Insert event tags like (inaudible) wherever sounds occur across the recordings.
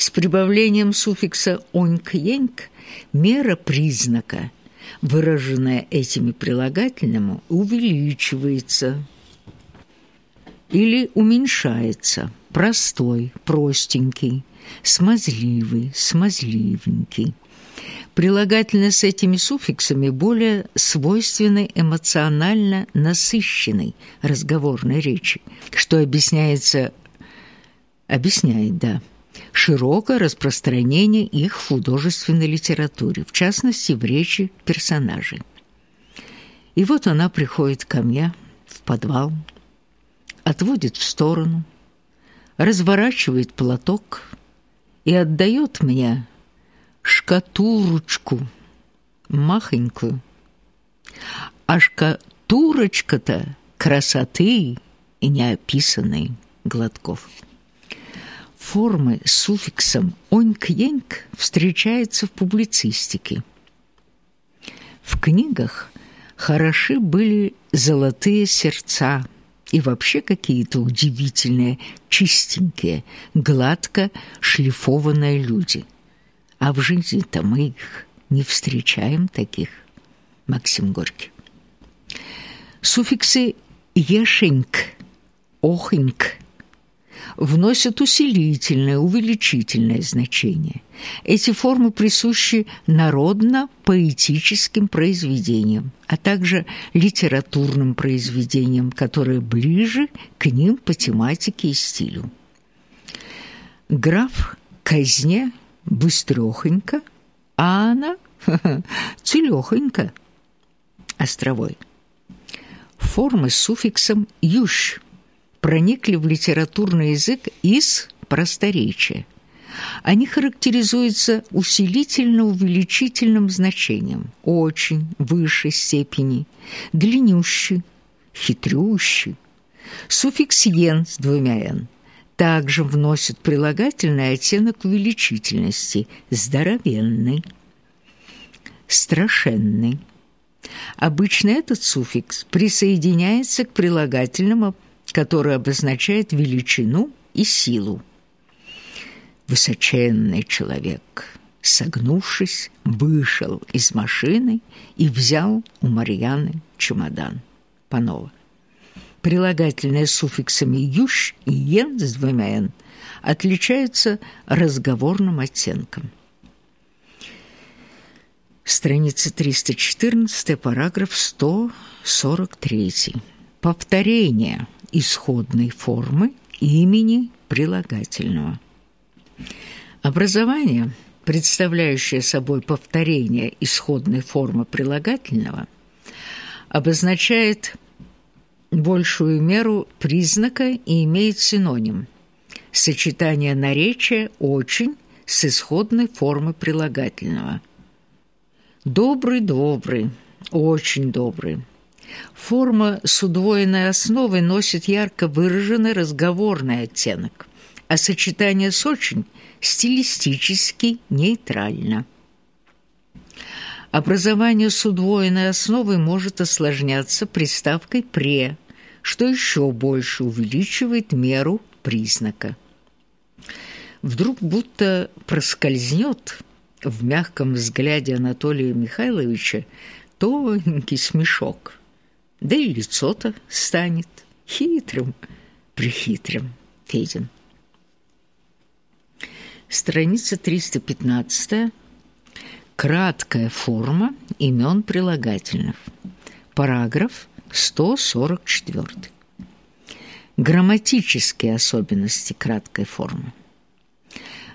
С прибавлением суффикса «оньк-еньк» мера признака, выраженная этими прилагательными, увеличивается или уменьшается. Простой, простенький, смазливый, смазливенький. Прилагательно с этими суффиксами более свойственны эмоционально насыщенной разговорной речи, что объясняется объясняет, да, широкое распространение их в художественной литературе, в частности, в речи персонажей. И вот она приходит ко мне в подвал, отводит в сторону, разворачивает платок и отдает мне шкатурочку махонькую. А шкатурочка-то красоты и неописанной глотков. Формы с суффиксом «оньк-еньк» встречаются в публицистике. В книгах хороши были «золотые сердца», и вообще какие-то удивительные, чистенькие, гладко шлифованные люди. А в жизни-то мы их не встречаем таких. Максим Горький. Суффиксы «ешеньк», «охеньк» вносят усилительное, увеличительное значение. Эти формы присущи народно-поэтическим произведениям, а также литературным произведениям, которые ближе к ним по тематике и стилю. Граф казне быстрёхонько, а она (laughs) целёхонько, островой. Формы с суффиксом «ющ» проникли в литературный язык из просторечия. Они характеризуются усилительно-увеличительным значением «очень», «высшей степени», «длиннющий», «хитрющий». Суффикс «ен» с двумя «н» также вносит прилагательный оттенок увеличительности «здоровенный», «страшенный». Обычно этот суффикс присоединяется к прилагательным который обозначает величину и силу. Высоченный человек, согнувшись, вышел из машины и взял у Марьяны чемодан. Панова. Прилагательные суффиксами «юш» и «ен» с двумя «н» отличаются разговорным оттенком. Страница 314, параграф 143. Повторение – исходной формы имени прилагательного. Образование, представляющее собой повторение исходной формы прилагательного, обозначает большую меру признака и имеет синоним – сочетание наречия «очень» с исходной формы прилагательного. Добрый-добрый, очень добрый – Форма с удвоенной основой носит ярко выраженный разговорный оттенок, а сочетание с «очень» стилистически нейтрально. Образование с удвоенной основой может осложняться приставкой «пре», что еще больше увеличивает меру признака. Вдруг будто проскользнет в мягком взгляде Анатолия Михайловича тоненький смешок – да и лицо-то станет хитрым, прихитрым, Федин. Страница 315. Краткая форма имен прилагательных. Параграф 144. Грамматические особенности краткой формы.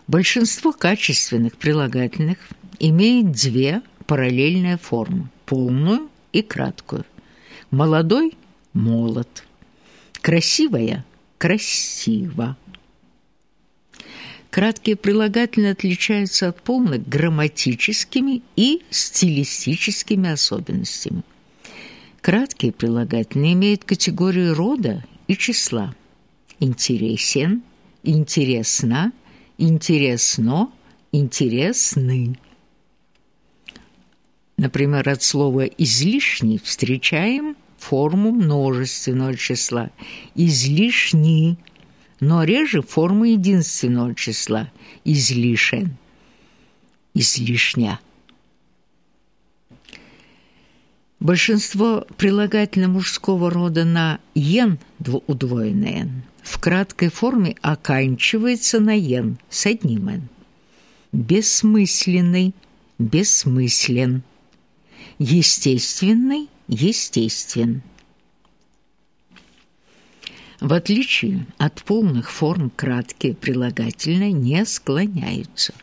Большинство качественных прилагательных имеет две параллельные формы – полную и краткую. Молодой – молод. Красивая – красиво. Краткие прилагательные отличаются от полных грамматическими и стилистическими особенностями. Краткие прилагательные имеют категории рода и числа. Интересен, интересно, интересно, интересны. Например, от слова «излишний» встречаем форму множественного числа. Излишни но реже формы единственного числа излишен, излишня. Большинство прилагательных мужского рода на «ен» удвоенное «н» в краткой форме оканчивается на «ен» с одним «н». Бессмысленный – бессмыслен. Естественный – естествен. В отличие от полных форм краткие прилагательные не склоняются.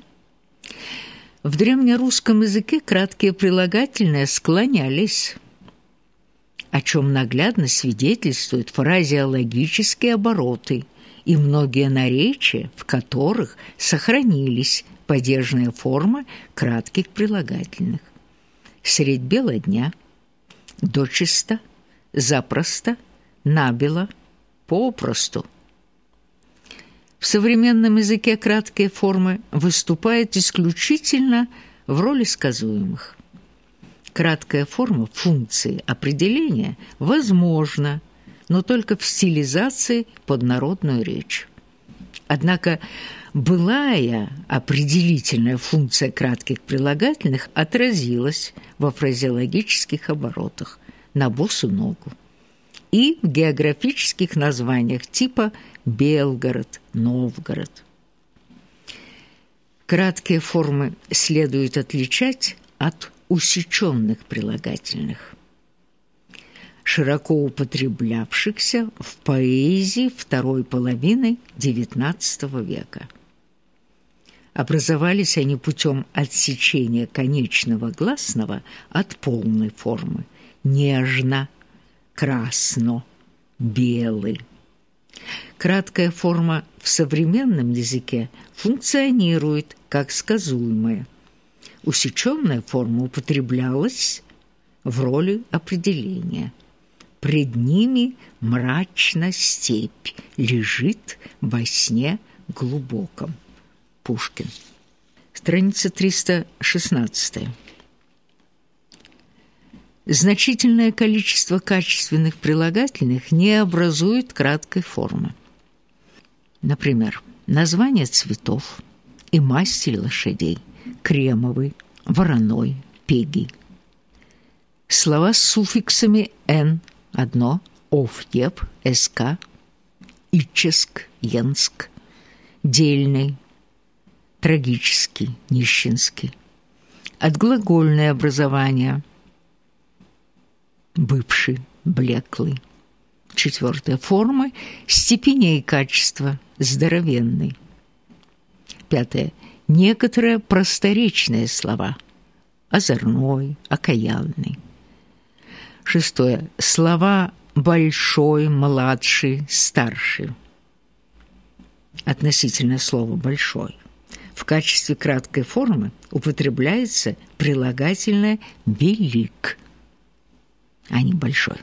В древнерусском языке краткие прилагательные склонялись, о чем наглядно свидетельствуют фразеологические обороты и многие наречия, в которых сохранились падежные формы кратких прилагательных. Средь бела дня, дочисто, запросто, набело – попросту. В современном языке краткие формы выступают исключительно в роли сказуемых. Краткая форма функции определения возможна, но только в стилизации под народную речь. Однако былая определительная функция кратких прилагательных отразилась во фразеологических оборотах на босу ногу и в географических названиях типа Белгород, Новгород. Краткие формы следует отличать от усечённых прилагательных, широко употреблявшихся в поэзии второй половины XIX века. Образовались они путем отсечения конечного гласного от полной формы «нежно», красно, белый. Краткая форма в современном языке функционирует как сказуемая. Усечённая форма употреблялась в роли определения. Пред ними мрачна степь, лежит во сне глубоком. Пушкин. Страница 316. Значительное количество качественных прилагательных не образует краткой формы. Например, название цветов и масти лошадей – кремовый, вороной, пеги. Слова с суффиксами «н» – одно, «ов», «еп», «sk», «ическ», «енск», «дельный», «трагический», «нищенский». Отглагольное образование – бывший, блеклый. Четвертая форма – степеней качества, здоровенный. Пятое – некоторые просторечные слова – озорной, окаянный. Шестое – слова большой, младший, старший. Относительно слова «большой». В качестве краткой формы употребляется прилагательное «велик», а не большой.